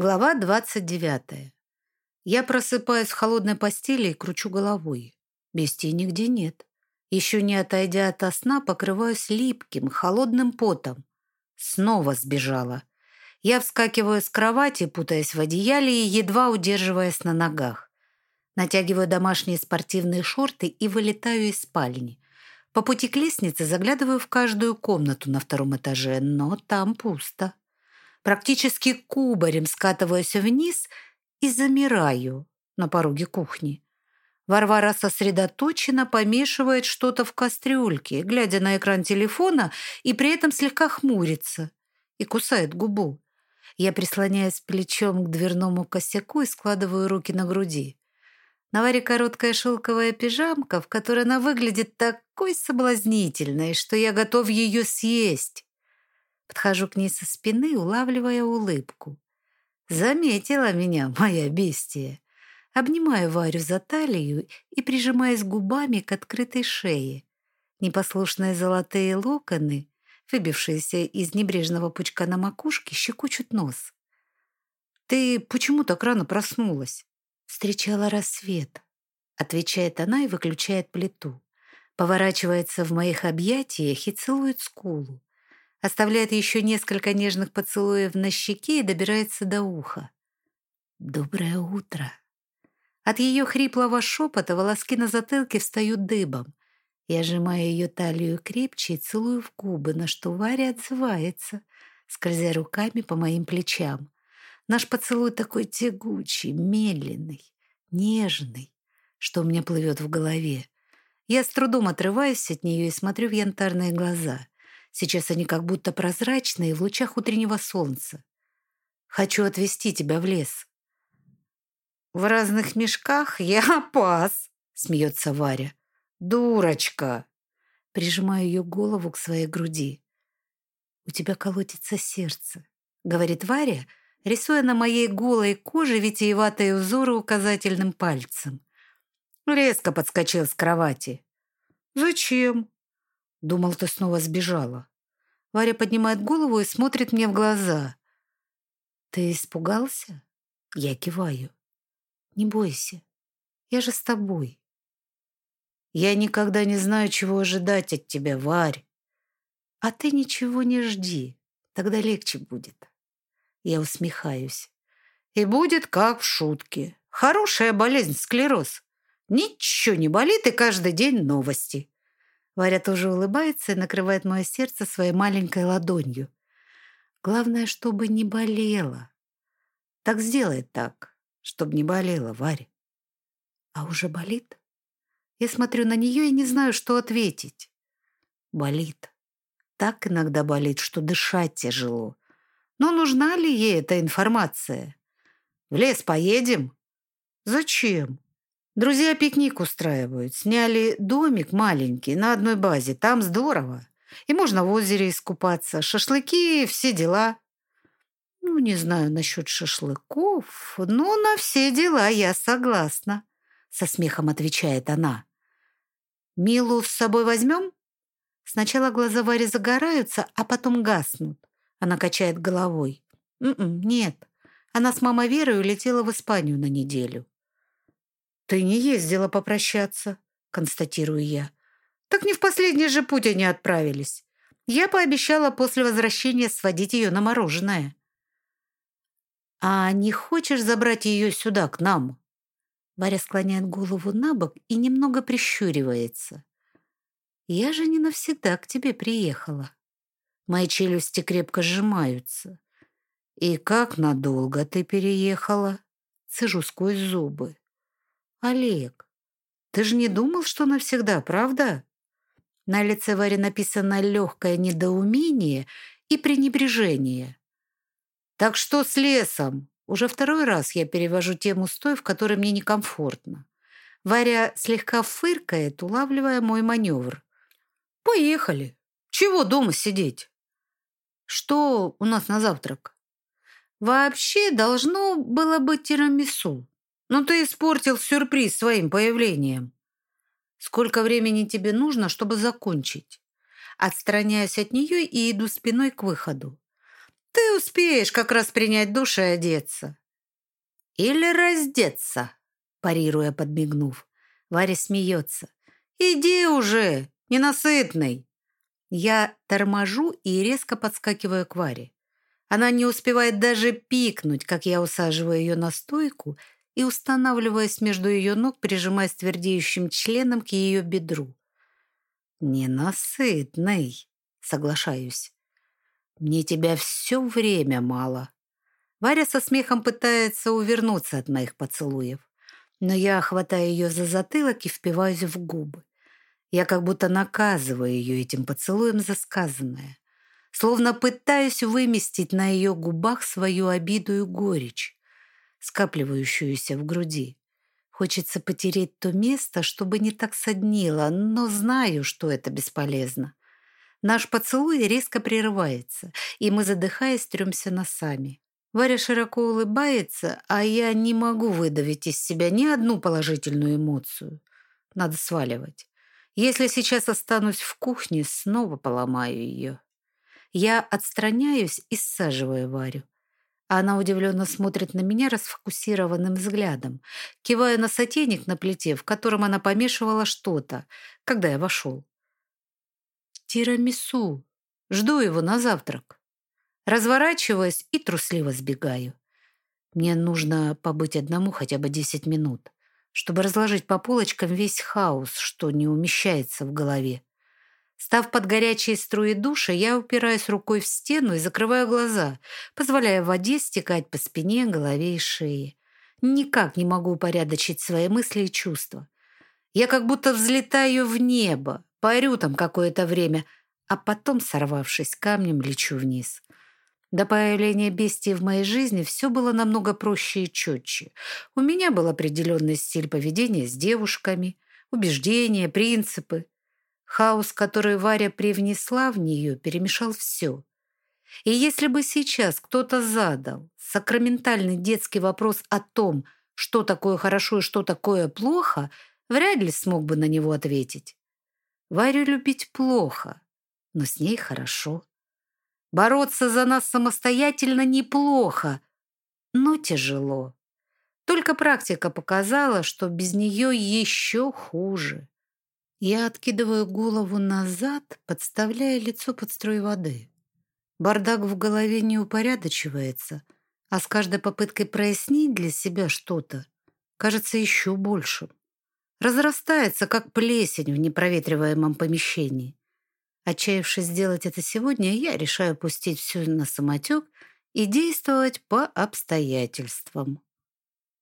Глава 29. Я просыпаюсь в холодной постели и кручу головой. Бестии нигде нет. Еще не отойдя от сна, покрываюсь липким, холодным потом. Снова сбежала. Я вскакиваю с кровати, путаясь в одеяле и едва удерживаясь на ногах. Натягиваю домашние спортивные шорты и вылетаю из спальни. По пути к лестнице заглядываю в каждую комнату на втором этаже, но там пусто практически кубарем скатываюсь вниз и замираю на пороге кухни. Варвара сосредоточенно помешивает что-то в кастрюльке, глядя на экран телефона и при этом слегка хмурится и кусает губу. Я прислоняюсь плечом к дверному косяку и складываю руки на груди. На Варе короткая шелковая пижамка, в которой она выглядит такой соблазнительной, что я готов ее съесть. Подхожу к ней со спины, улавливая улыбку. Заметила меня моя бестия. Обнимаю Варю за талию и прижимаясь губами к открытой шее. Непослушные золотые локоны, выбившиеся из небрежного пучка на макушке, щекочут нос. «Ты почему так рано проснулась?» «Встречала рассвет», — отвечает она и выключает плиту. Поворачивается в моих объятиях и целует скулу оставляет еще несколько нежных поцелуев на щеке и добирается до уха. «Доброе утро!» От ее хриплого шепота волоски на затылке встают дыбом. Я сжимаю ее талию крепче и целую в губы, на что Варя отзывается, скользя руками по моим плечам. Наш поцелуй такой тягучий, медленный, нежный, что у меня плывет в голове. Я с трудом отрываюсь от нее и смотрю в янтарные глаза — Сейчас они как будто прозрачные в лучах утреннего солнца. Хочу отвезти тебя в лес. В разных мешках я пас, смеется Варя. Дурочка. Прижимаю ее голову к своей груди. У тебя колотится сердце, говорит Варя, рисуя на моей голой коже витиеватые узоры указательным пальцем. Резко подскочил с кровати. «Зачем?» Думал, ты снова сбежала. Варя поднимает голову и смотрит мне в глаза. Ты испугался? Я киваю. Не бойся. Я же с тобой. Я никогда не знаю, чего ожидать от тебя, Варь. А ты ничего не жди. Тогда легче будет. Я усмехаюсь. И будет как в шутке. Хорошая болезнь, склероз. Ничего не болит, и каждый день новости. Варя тоже улыбается и накрывает мое сердце своей маленькой ладонью. Главное, чтобы не болело. Так сделай так, чтобы не болело, Варя. А уже болит? Я смотрю на нее и не знаю, что ответить. Болит. Так иногда болит, что дышать тяжело. Но нужна ли ей эта информация? В лес поедем? Зачем? Друзья пикник устраивают. Сняли домик маленький на одной базе. Там здорово. И можно в озере искупаться. Шашлыки, все дела. Ну, не знаю насчет шашлыков, но на все дела я согласна. Со смехом отвечает она. Милу с собой возьмем? Сначала глаза Вари загораются, а потом гаснут. Она качает головой. «М-м, нет, она с мамой Верой улетела в Испанию на неделю. «Ты не ездила попрощаться», — констатирую я. «Так не в последний же путь они отправились. Я пообещала после возвращения сводить ее на мороженое». «А не хочешь забрать ее сюда, к нам?» Варя склоняет голову на бок и немного прищуривается. «Я же не навсегда к тебе приехала». Мои челюсти крепко сжимаются. «И как надолго ты переехала?» Цежу сквозь зубы. «Олег, ты же не думал, что навсегда, правда?» На лице Вари написано легкое недоумение и пренебрежение. «Так что с лесом?» Уже второй раз я перевожу тему с той, в которой мне некомфортно. Варя слегка фыркает, улавливая мой маневр. «Поехали. Чего дома сидеть?» «Что у нас на завтрак?» «Вообще должно было быть тирамису. Но ты испортил сюрприз своим появлением. Сколько времени тебе нужно, чтобы закончить? Отстраняюсь от нее и иду спиной к выходу. Ты успеешь как раз принять душ и одеться. Или раздеться, парируя, подмигнув. Варя смеется. Иди уже, ненасытный. Я торможу и резко подскакиваю к Варе. Она не успевает даже пикнуть, как я усаживаю ее на стойку и устанавливаясь между ее ног, прижимаясь твердеющим членом к ее бедру. «Ненасытный», — соглашаюсь. «Мне тебя все время мало». Варя со смехом пытается увернуться от моих поцелуев, но я хватаю ее за затылок и впиваюсь в губы. Я как будто наказываю ее этим поцелуем за сказанное, словно пытаюсь выместить на ее губах свою обиду и горечь, скапливающуюся в груди. Хочется потереть то место, чтобы не так соднило, но знаю, что это бесполезно. Наш поцелуй резко прерывается, и мы, задыхаясь, трёмся носами. Варя широко улыбается, а я не могу выдавить из себя ни одну положительную эмоцию. Надо сваливать. Если сейчас останусь в кухне, снова поломаю ее. Я отстраняюсь и саживаю Варю. Она удивленно смотрит на меня расфокусированным взглядом, кивая на сотейник на плите, в котором она помешивала что-то, когда я вошел. «Тирамису. Жду его на завтрак». Разворачиваюсь и трусливо сбегаю. Мне нужно побыть одному хотя бы десять минут чтобы разложить по полочкам весь хаос, что не умещается в голове. Став под горячие струи душа, я упираюсь рукой в стену и закрываю глаза, позволяя воде стекать по спине, голове и шее. Никак не могу упорядочить свои мысли и чувства. Я как будто взлетаю в небо, парю там какое-то время, а потом, сорвавшись камнем, лечу вниз. До появления бестии в моей жизни все было намного проще и четче. У меня был определенный стиль поведения с девушками, убеждения, принципы. Хаос, который Варя привнесла в нее, перемешал все. И если бы сейчас кто-то задал сакраментальный детский вопрос о том, что такое хорошо и что такое плохо, вряд ли смог бы на него ответить. Варю любить плохо, но с ней хорошо. Бороться за нас самостоятельно неплохо, но тяжело. Только практика показала, что без нее еще хуже. Я откидываю голову назад, подставляя лицо под строй воды. Бардак в голове не упорядочивается, а с каждой попыткой прояснить для себя что-то кажется еще большим. Разрастается, как плесень в непроветриваемом помещении. Отчаявшись сделать это сегодня, я решаю пустить все на самотек и действовать по обстоятельствам.